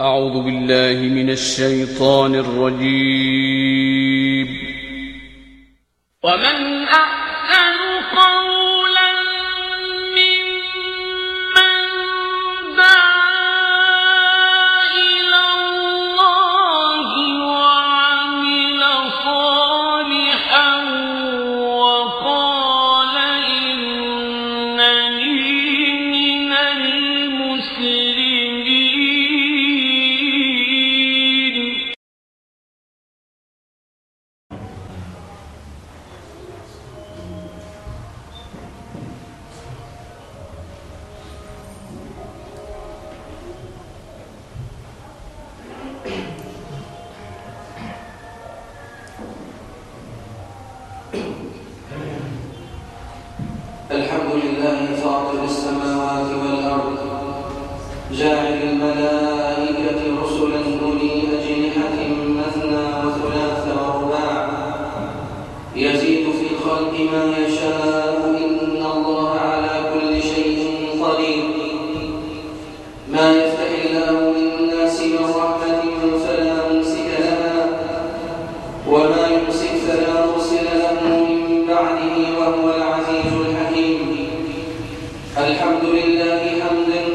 أعوذ بالله من الشيطان الرجيم. ومن أعلم لله حمد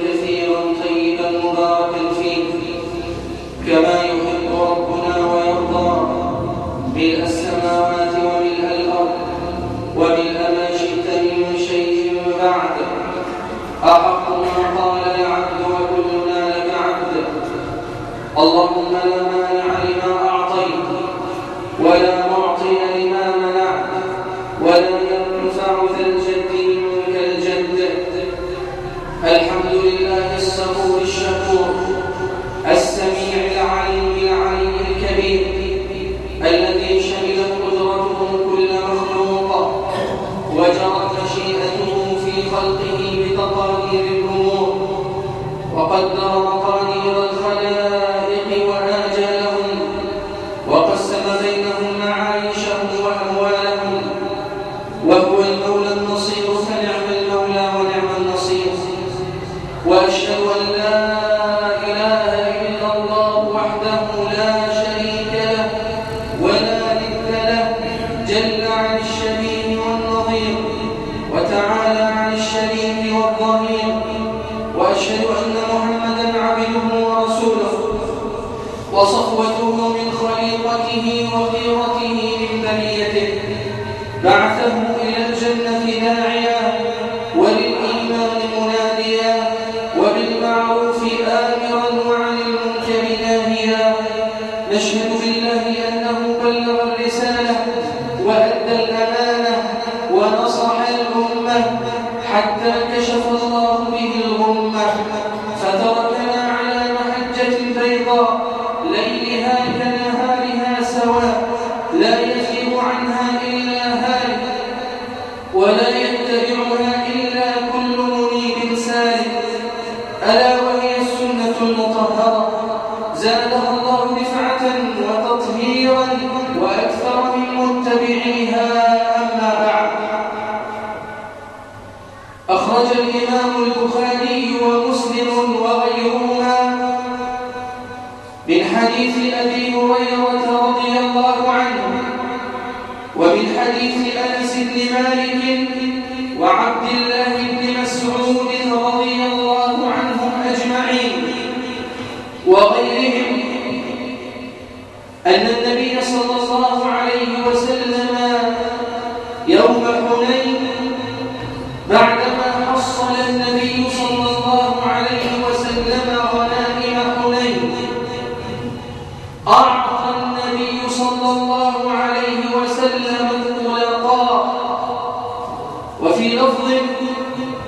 في لفظ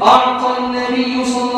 أعطى النبي صلى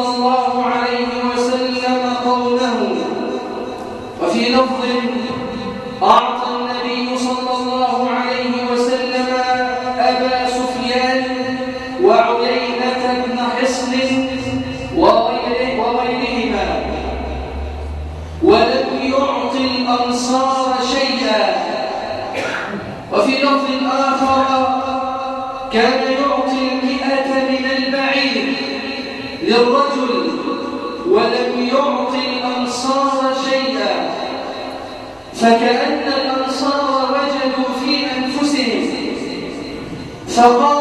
저거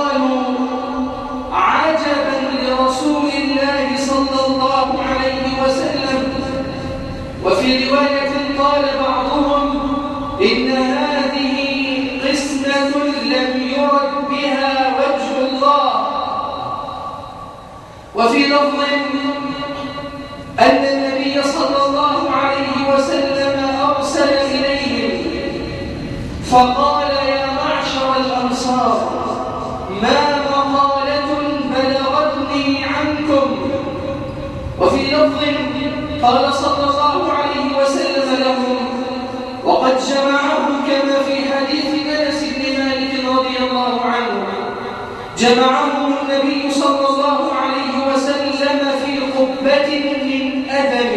جمعهم النبي صلى الله عليه وسلم في قبة من أثم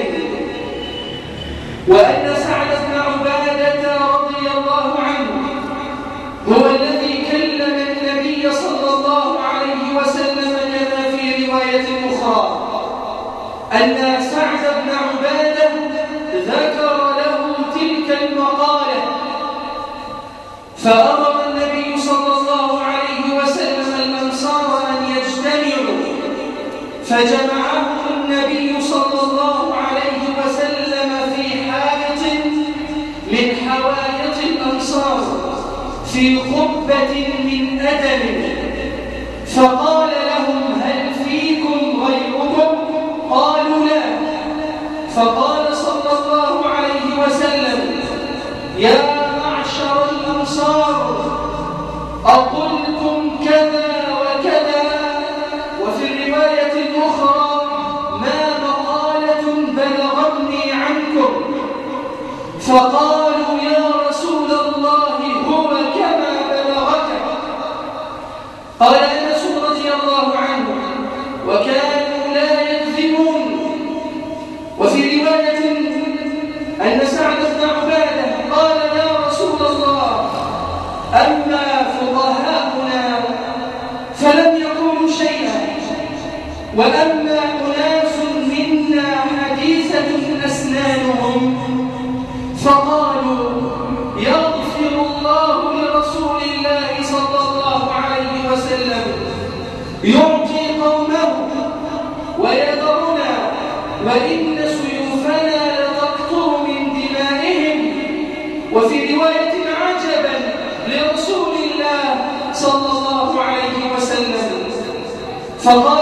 وأنس 저거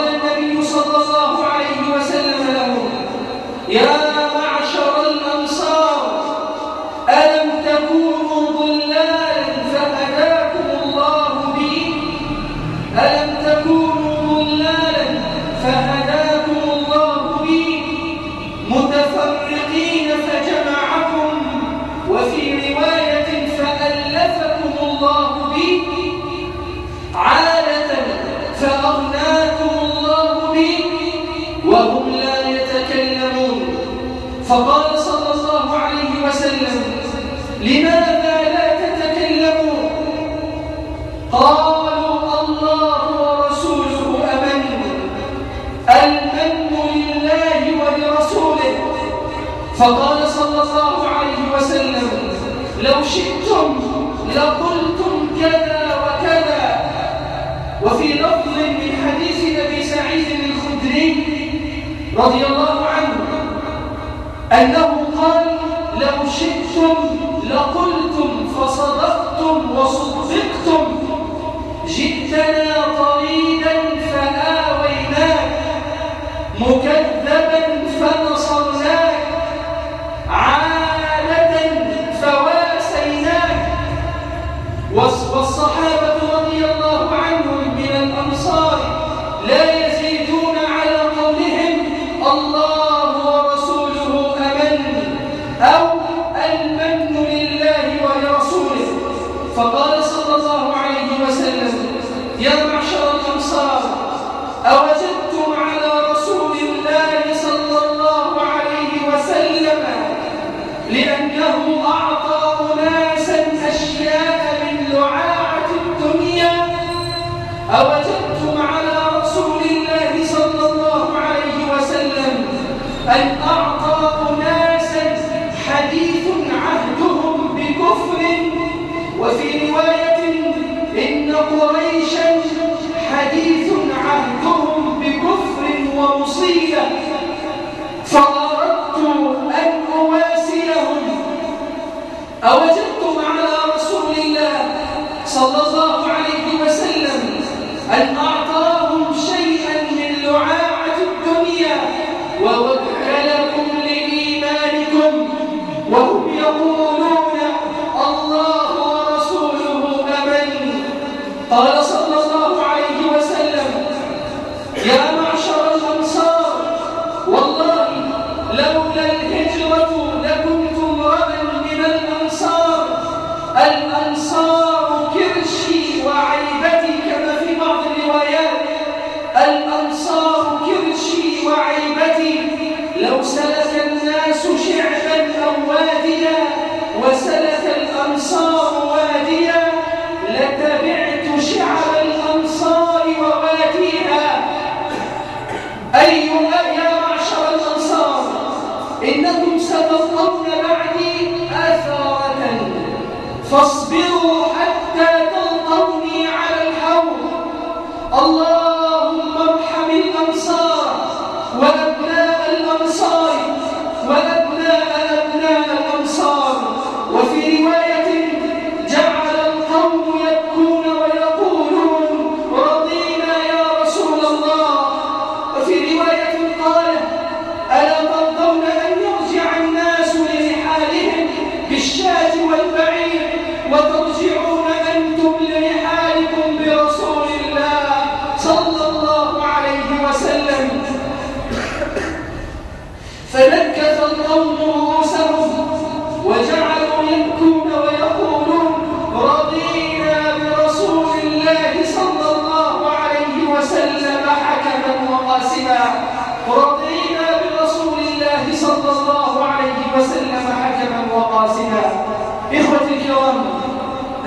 صلى الله عليه وسلم لو شئتم لقلتم كذا وكذا. وفي لفظ من حديث أبي سعيد الخدري رضي الله عنه أنه قال لو شئتم لقلتم فصدقتم وصدقتم جئتنا طريق فأردت أن أواسيهم. أوجدت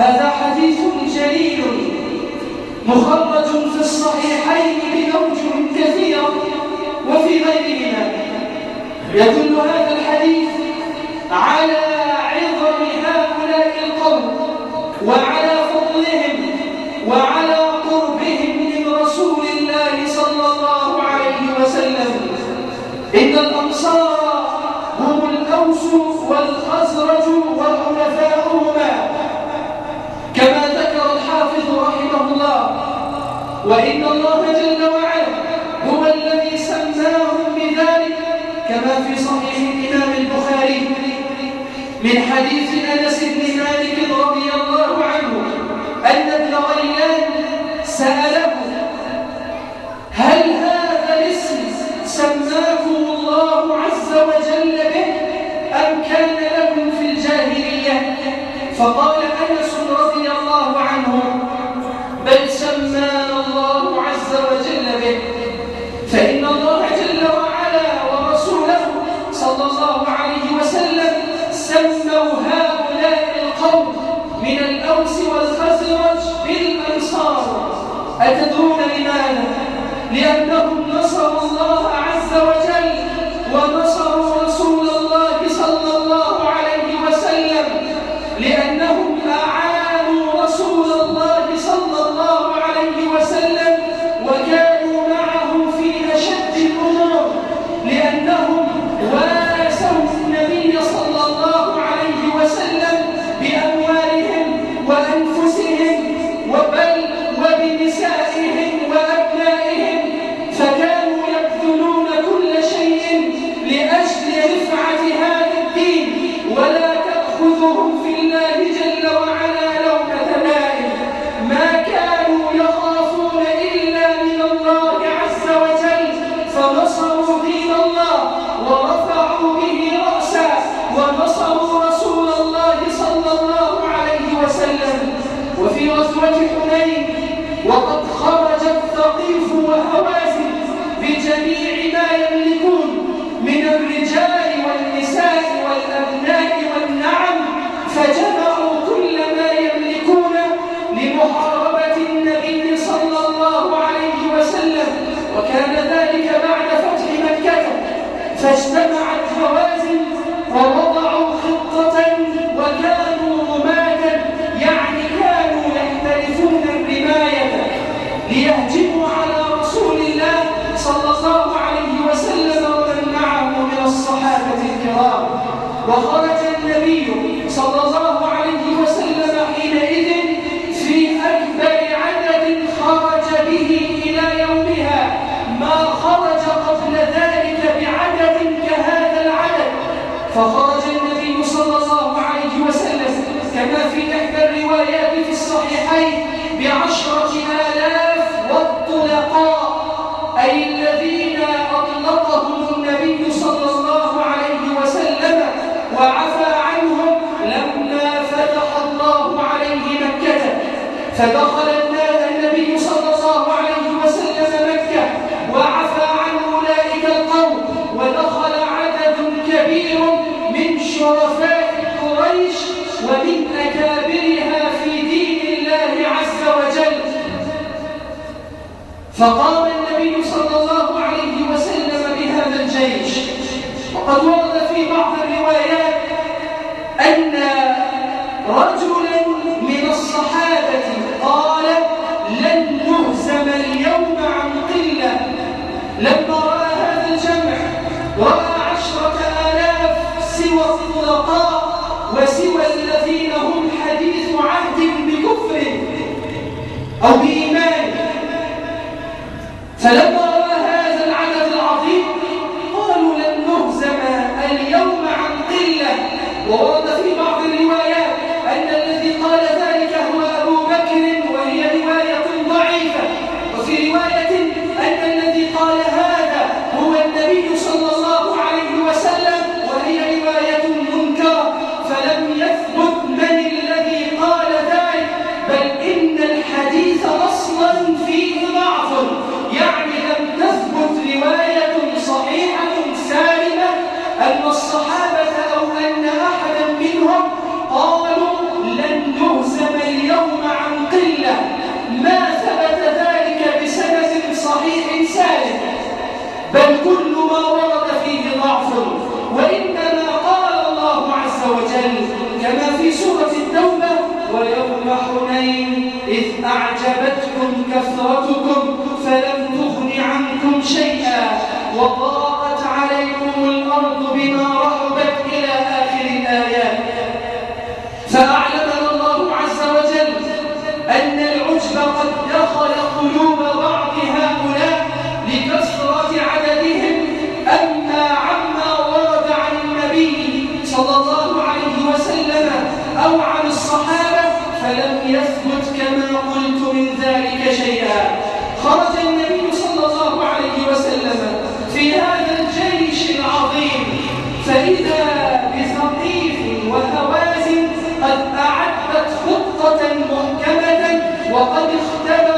هذا حديث جليل مخرج في الصحيحين بأوجه كثيرة وفي غيرهما يدل هذا الحديث على عظم هؤلاء القوم وعلى فضلهم وعلى قربهم من رسول الله صلى الله عليه وسلم. إن الأنصار هم الأوس والأوس فقال أنس رضي الله عنه بل سمانا الله عز وجل به فإن الله جل وعلا ورسوله صلى الله عليه وسلم سموا هؤلاء القوم من الأوس والخزرج بالأنصار أتدرون لماذا؟ لأنهم نصروا الله عز فقام النبي صلى الله عليه وسلم بهذا الجيش. وقد ورد كما في سورة التوبة ويوم حنين إذ أعجبتكم كثرتكم فلم تغن عنكم شيئا وضاقت عليكم الأرض بما رحبت فإذا بصحيف وتوازن قد أعدت خطة محكمة وقد اختبت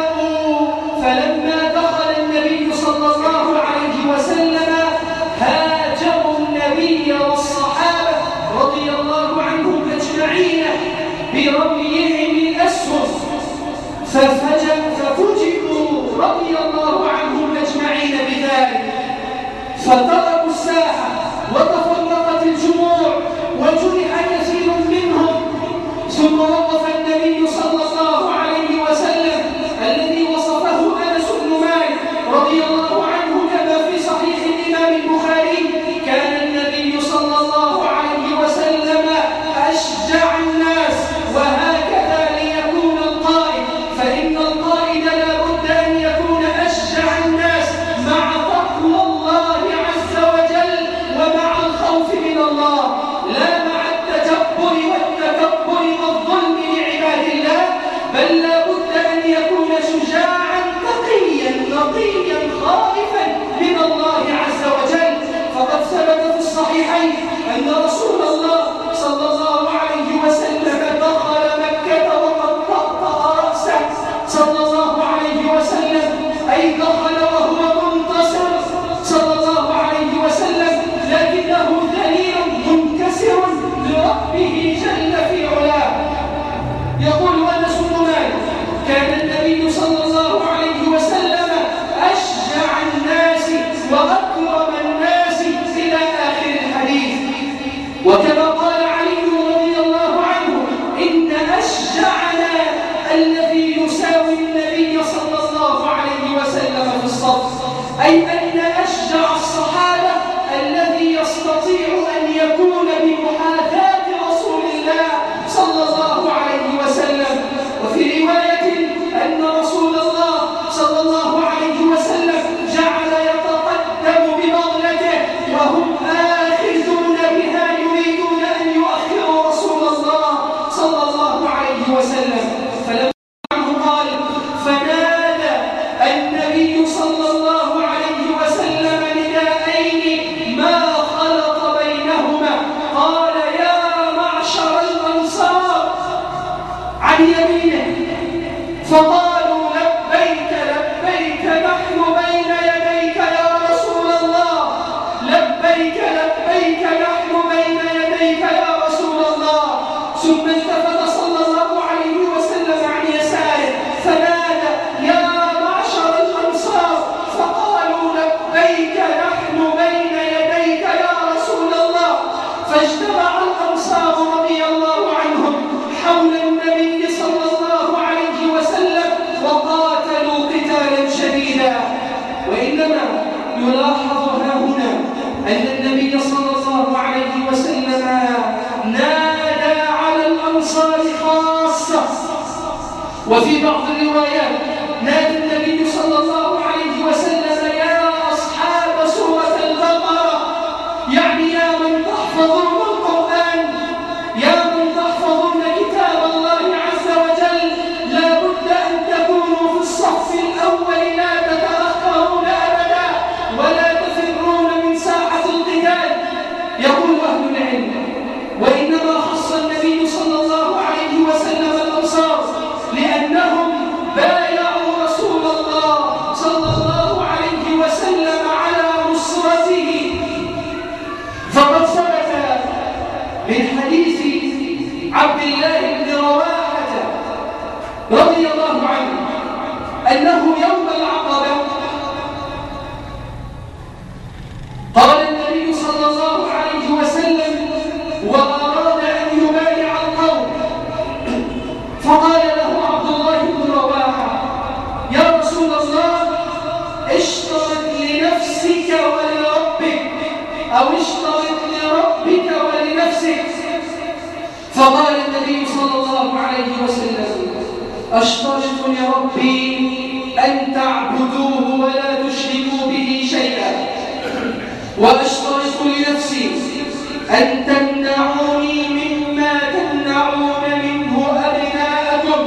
أن تمنعوني مما تمنعون منه أبناءكم.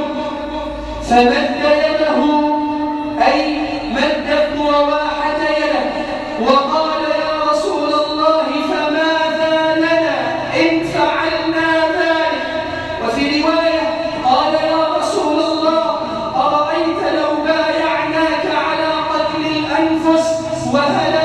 فمد يده أي مد الضواحة يده وقال يا رسول الله فماذا لنا إن فعلنا ذلك؟ وفي رواية قال يا رسول الله أرأيت لو بايعناك على قتل الأنفس وهلك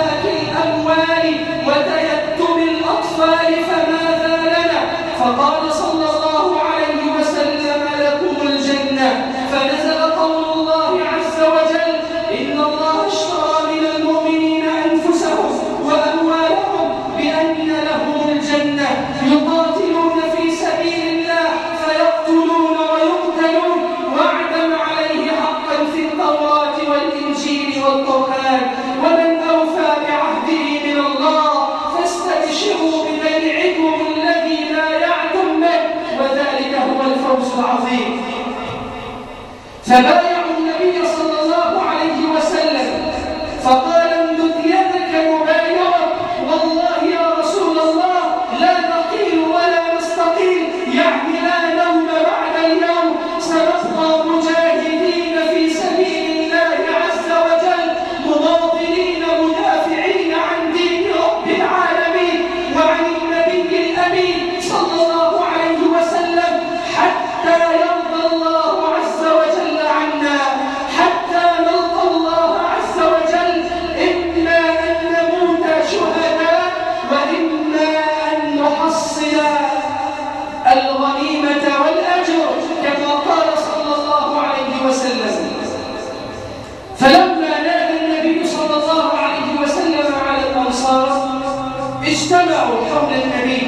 اجتمعوا حول النبي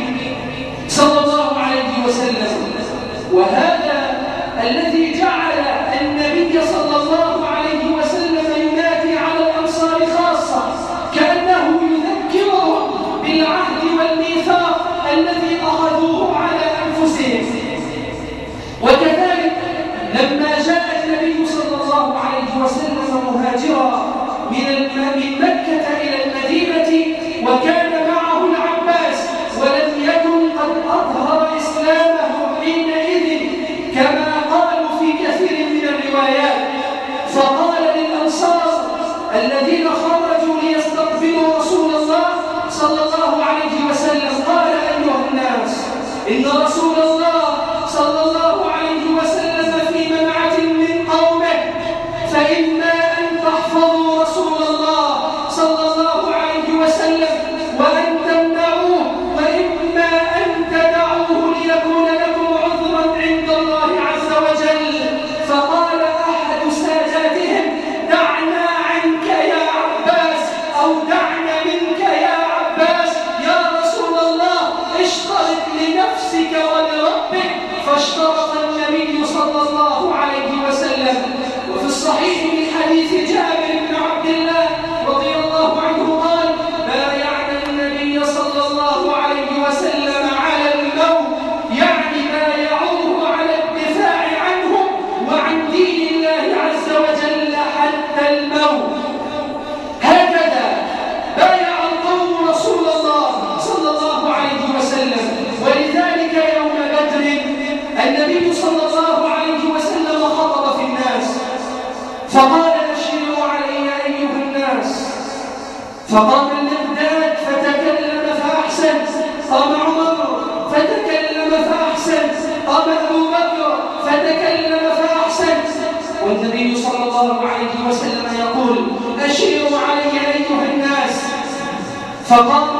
صلى الله عليه وسلم. وهذا الذي فقام رجل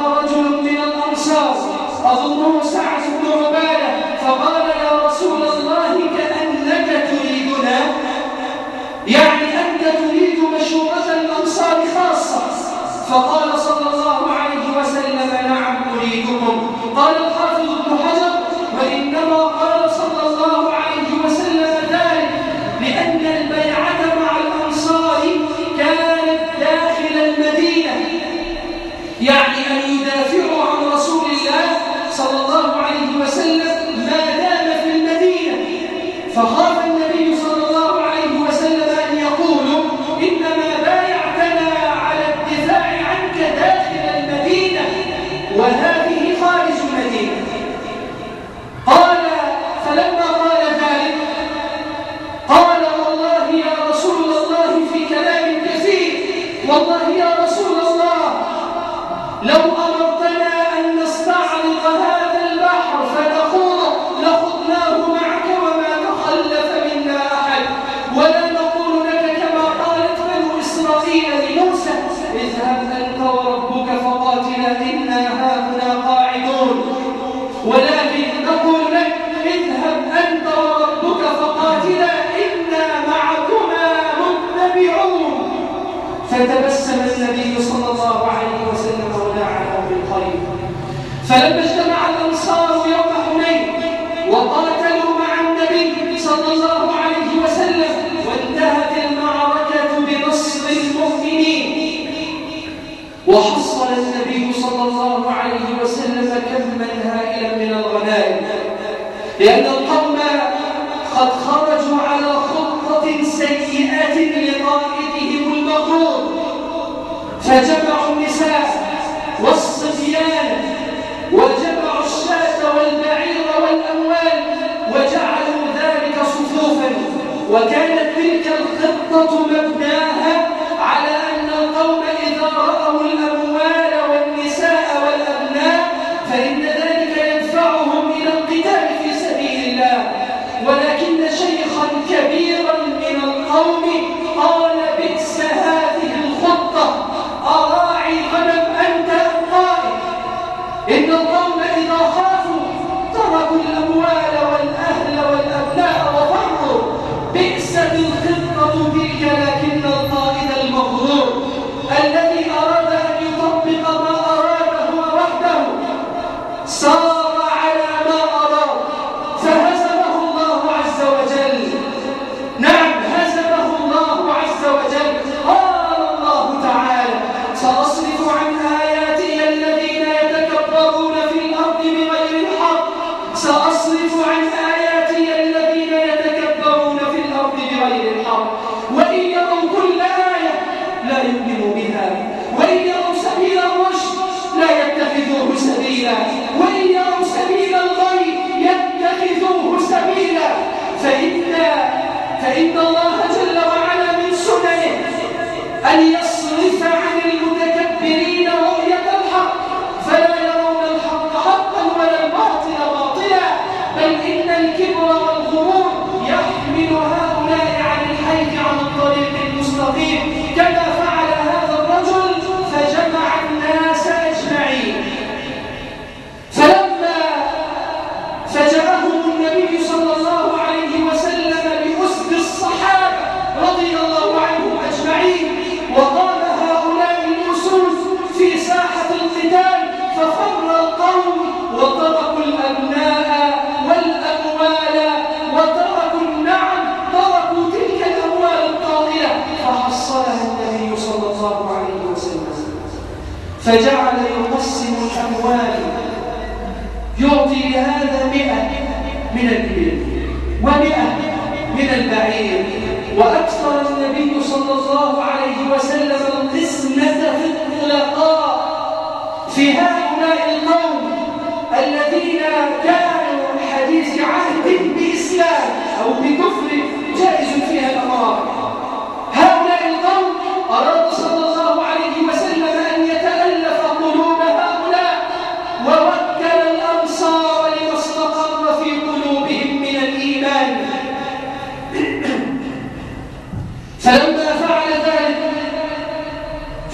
وكانت تلك الخطة مبناها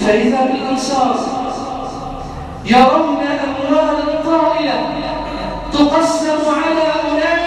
فإذا بالأنصار يرون أموالا طائلة تقسم على أولئك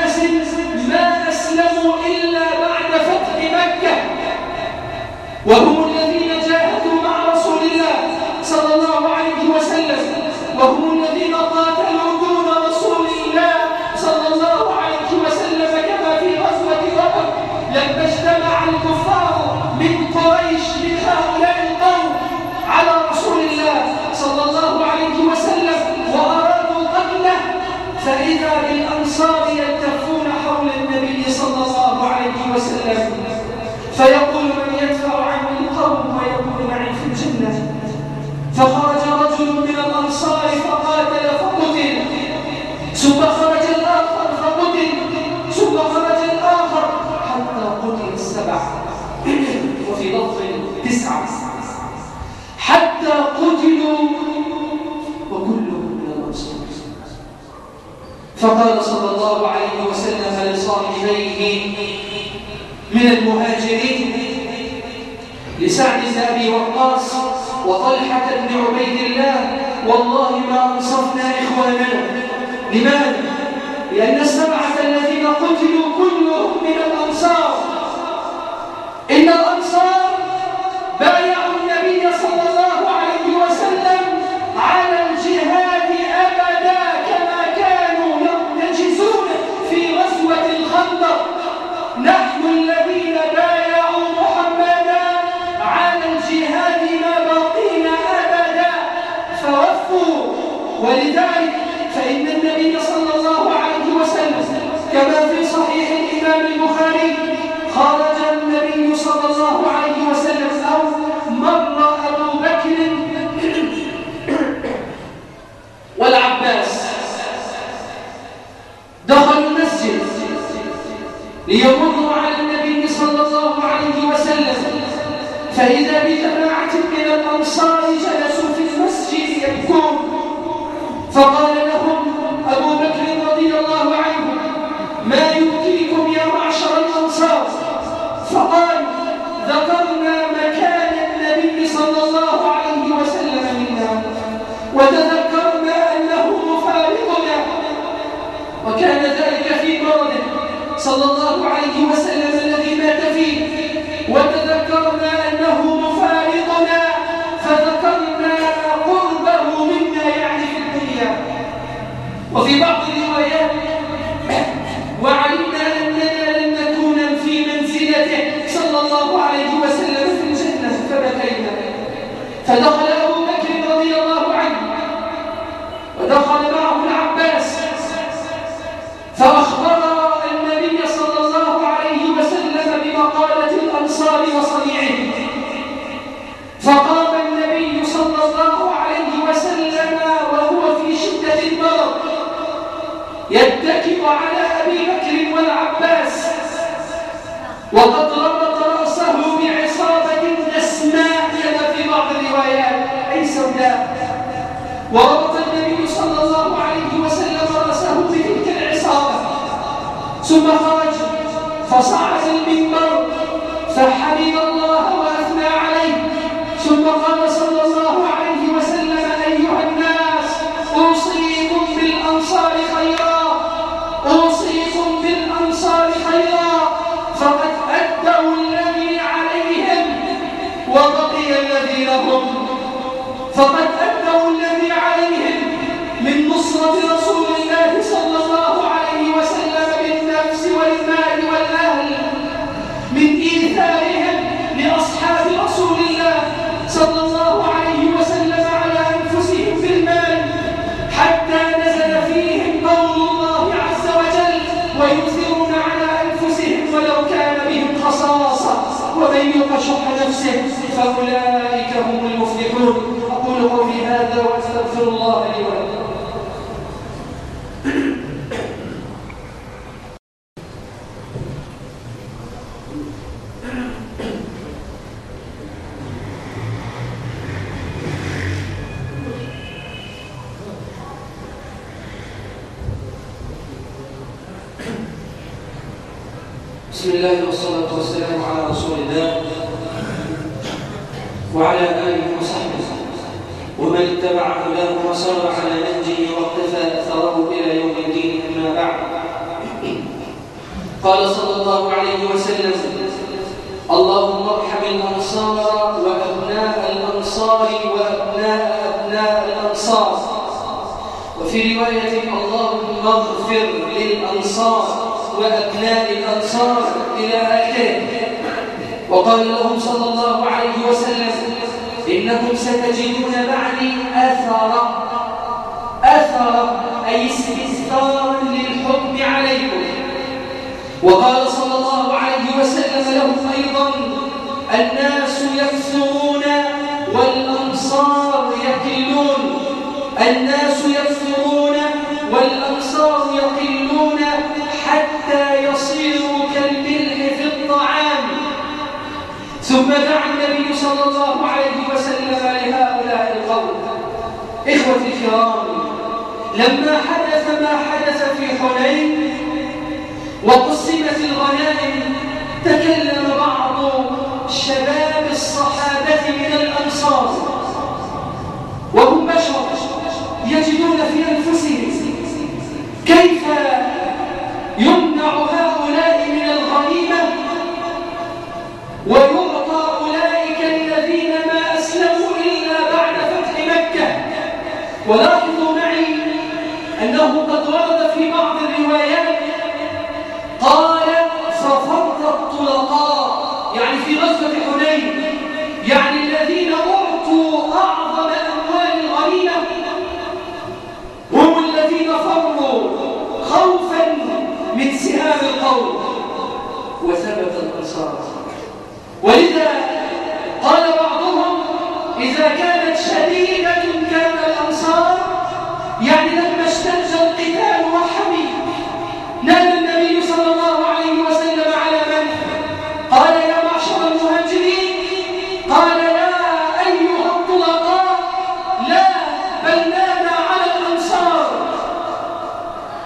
من المهاجرين لسعد بن أبي وقاص وطلحة بن عبيد الله. والله ما أنصفنا إخواننا لماذا؟ لأن السبعة الذين قتلوا كلهم من الأنصار. إن الأنصار صلى الله عليه وسلم في الجنة فبكينا فدخل أبو بكر رضي الله عنه. ودخل معه العباس. فأخبر النبي صلى الله عليه وسلم بمقالة الأنصار وصنيعه. فقام النبي صلى الله عليه وسلم وهو في شدة المرض. يتكئ على الهدى وربط النبي صلى الله عليه وسلم رأسه بتلك العصابة. ثم خرج فصعد المنبر فحمد ومن يوق شح نفسه فأولئك هم المفلحون. أقول قولي هذا وأستغفر الله لي ولكم. صلى الله عليه وسلم لهؤلاء القوم. إخوتي الكرام لما حدث ما حدث في حنين وقسمت الغنائم تكلم بعض شباب الصحابة من الأنصار. وهم بشر يجدون في أنفسهم كيف ولاحظوا معي أنه قد ورد في بعض الروايات قال صفرت الطلقاء يعني في غزوة حنين يعني الذين أعطوا أعظم أموال الغنيمة هم الذين فروا خوفا من سهام القوم وثبت الأنصار ولذا قال بعضهم إذا كانت شديدة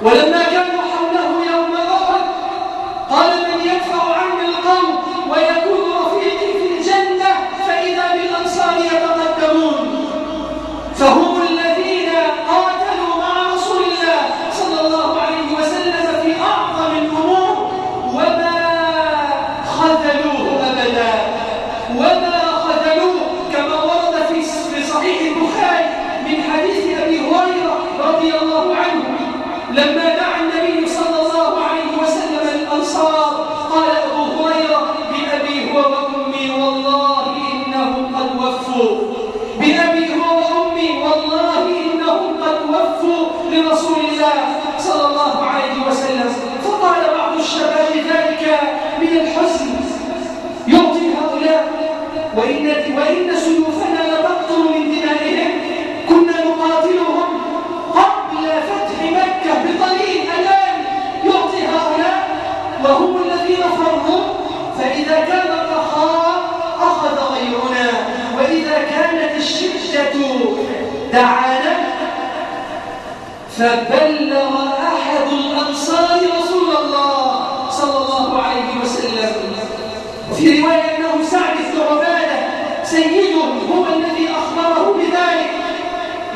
ولما كانوا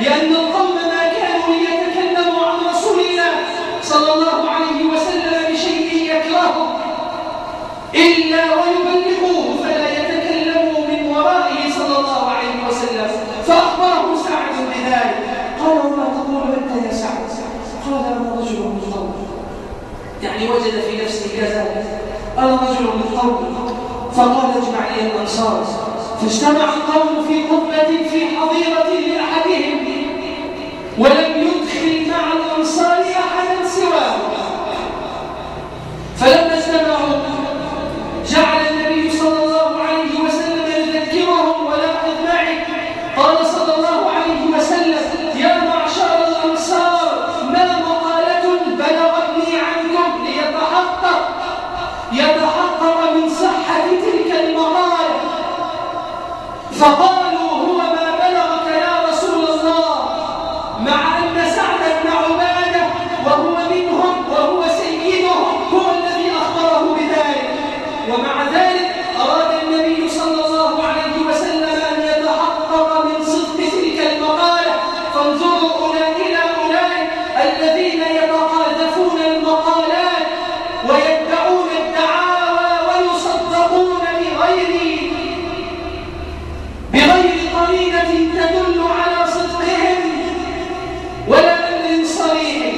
لأن القوم ما كانوا ليتكلموا عن رسول الله صلى الله عليه وسلم بشيء يكرهه إلا ويبلغوه فلا يتكلموا من ورائه صلى الله عليه وسلم. فأخبره سعد بذلك قال وما تقول أنت يا سعد قال أنا رجل مضطرب. يعني وجد في نفسه كذلك أنا رجل مضطرب. فقال اجمع لي الأنصار. فاجتمع القوم في قبة في حظيرة Well, قرينة تدل على صدقهم ولا دليل صريح.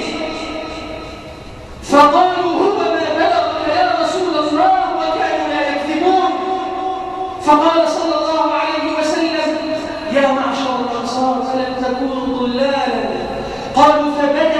فقالوا هو ما بلغنا يا رسول الله وكانوا لا يكذبون. فقال صلى الله عليه وسلم يا معشر الأنصار ألم تكونوا ضلالا قالوا فبدا